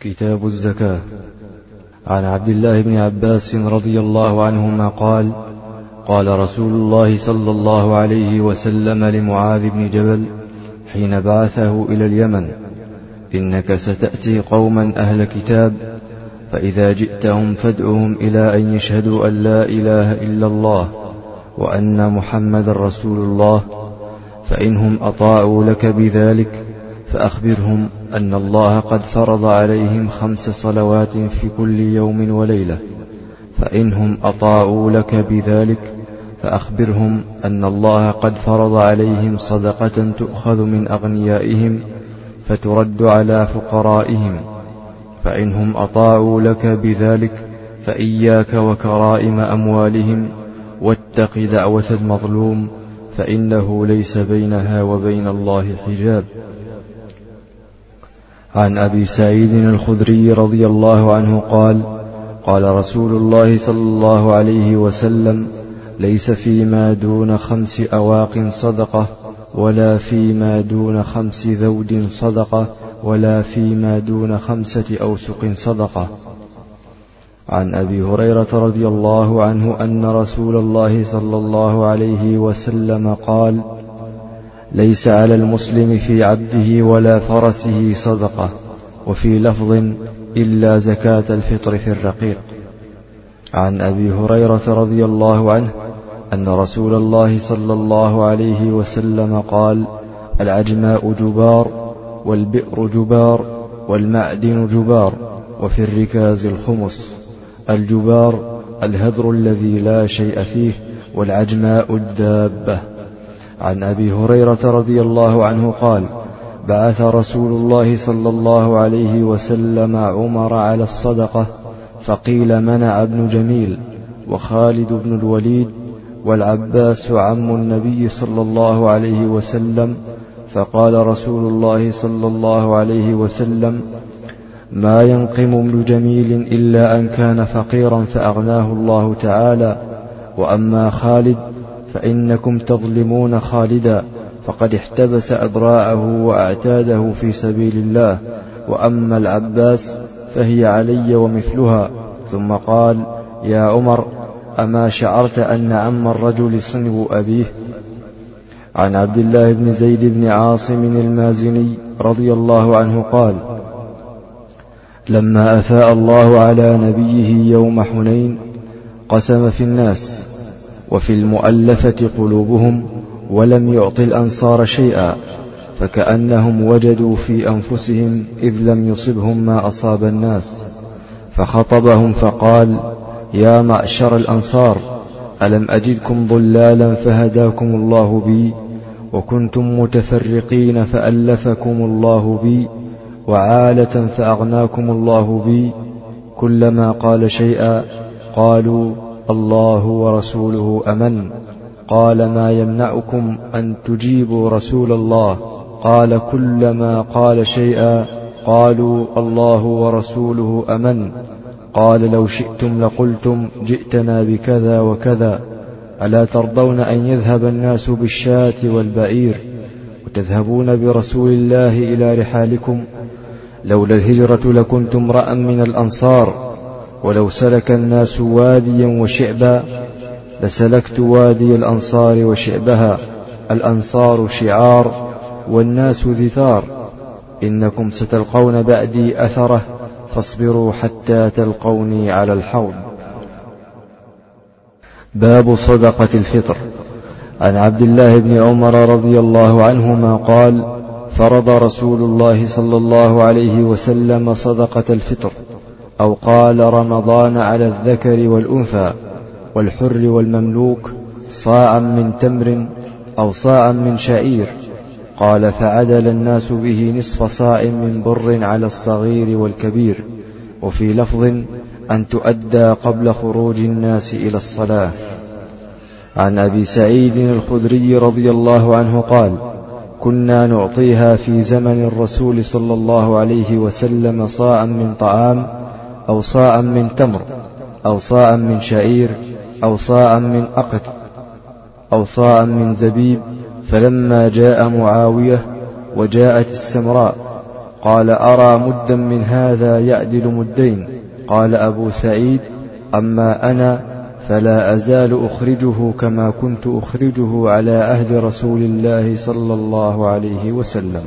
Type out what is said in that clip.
كتاب الزكاة. عن عبد الله بن عباس رضي الله عنهما قال قال رسول الله صلى الله عليه وسلم لمعاذ بن جبل حين بعثه إلى اليمن إنك ستأتي قوما أهل كتاب فإذا جئتهم فادعهم إلى أن يشهدوا أن لا إله إلا الله وأن محمد رسول الله فإنهم أطاعوا لك بذلك فأخبرهم أن الله قد فرض عليهم خمس صلوات في كل يوم وليلة فإنهم أطاعوا لك بذلك فأخبرهم أن الله قد فرض عليهم صدقة تؤخذ من أغنيائهم فترد على فقرائهم فإنهم أطاعوا لك بذلك فإياك وكرائم أموالهم واتق دعوة المظلوم فإنه ليس بينها وبين الله حجاب. عن أبي سعيد الخدري رضي الله عنه قال قال رسول الله صلى الله عليه وسلم ليس فيما دون خمس أواق صدقة ولا فيما دون خمس ذود صدقة ولا فيما دون خمسة أوسق صدقة. عن أبي هريرة رضي الله عنه أن رسول الله صلى الله عليه وسلم قال ليس على المسلم في عبده ولا فرسه صدقة وفي لفظ إلا زكاة الفطر في الرقيق. عن أبي هريرة رضي الله عنه أن رسول الله صلى الله عليه وسلم قال العجماء جبار والبئر جبار والمعدن جبار وفي الركاز الخمس. الجبار الهدر الذي لا شيء فيه والعجماء الدابة. عن أبي هريرة رضي الله عنه قال بعث رسول الله صلى الله عليه وسلم عمر على الصدقة فقيل منع ابن جميل؟ وخالد بن الوليد والعباس عم النبي صلى الله عليه وسلم فقال رسول الله صلى الله عليه وسلم ما ينقم ابن جميل إلا أن كان فقيرا فأغناه الله تعالى وأما خالد فإنكم تظلمون خالدا فقد احتبس أذراعه وأعتاده في سبيل الله. وأما العباس فهي علي ومثلها. ثم قال يا عمر أما شعرت أن عم الرجل صنب أبيه؟ عن عبد الله بن زيد بن عاصم المازني رضي الله عنه قال لما أفاء الله على نبيه يوم حنين قسم في الناس. وفي المؤلفة قلوبهم ولم يعط الأنصار شيئا فكأنهم وجدوا في أنفسهم إذ لم يصبهم ما أصاب الناس فخطبهم فقال يا معشر الأنصار ألم أجدكم ضلالا فهداكم الله بي وكنتم متفرقين فألفكم الله بي وعالة فأغناكم الله بي كلما قال شيئا قالوا الله ورسوله أمن. قال ما يمنعكم أن تجيبوا رسول الله؟ قال كلما قال شيئا قالوا الله ورسوله أمن. قال لو شئتم لقلتم جئتنا بكذا وكذا. ألا ترضون أن يذهب الناس بالشاة والبعير وتذهبون برسول الله إلى رحالكم؟ لولا الهجرة لكنت امرأ من الأنصار. ولو سلك الناس واديا وشعبا لسلكت وادي الأنصار وشعبها الأنصار شعار والناس ذثار. إنكم ستلقون بعدي أثره فاصبروا حتى تلقوني على الحوض. باب صدقة الفطر. عن عبد الله بن عمر رضي الله عنهما قال فرض رسول الله صلى الله عليه وسلم صدقة الفطر. أو قال رمضان على الذكر والأنثى والحر والمملوك صاعا من تمر أو صاعا من شعير. قال فعدل الناس به نصف صاع من بر على الصغير والكبير. وفي لفظ أن تؤدى قبل خروج الناس إلى الصلاة. عن أبي سعيد الخدري رضي الله عنه قال كنا نعطيها في زمن الرسول صلى الله عليه وسلم صاعا من طعام أو صاعا من تمر أو صاعا من شعير أو صاعا من أقط أو صاعا من زبيب. فلما جاء معاوية وجاءت السمراء قال أرى مدا من هذا يعدل مدين؟ قال أبو سعيد أما أنا فلا أزال أخرجه كما كنت أخرجه على عهد رسول الله صلى الله عليه وسلم.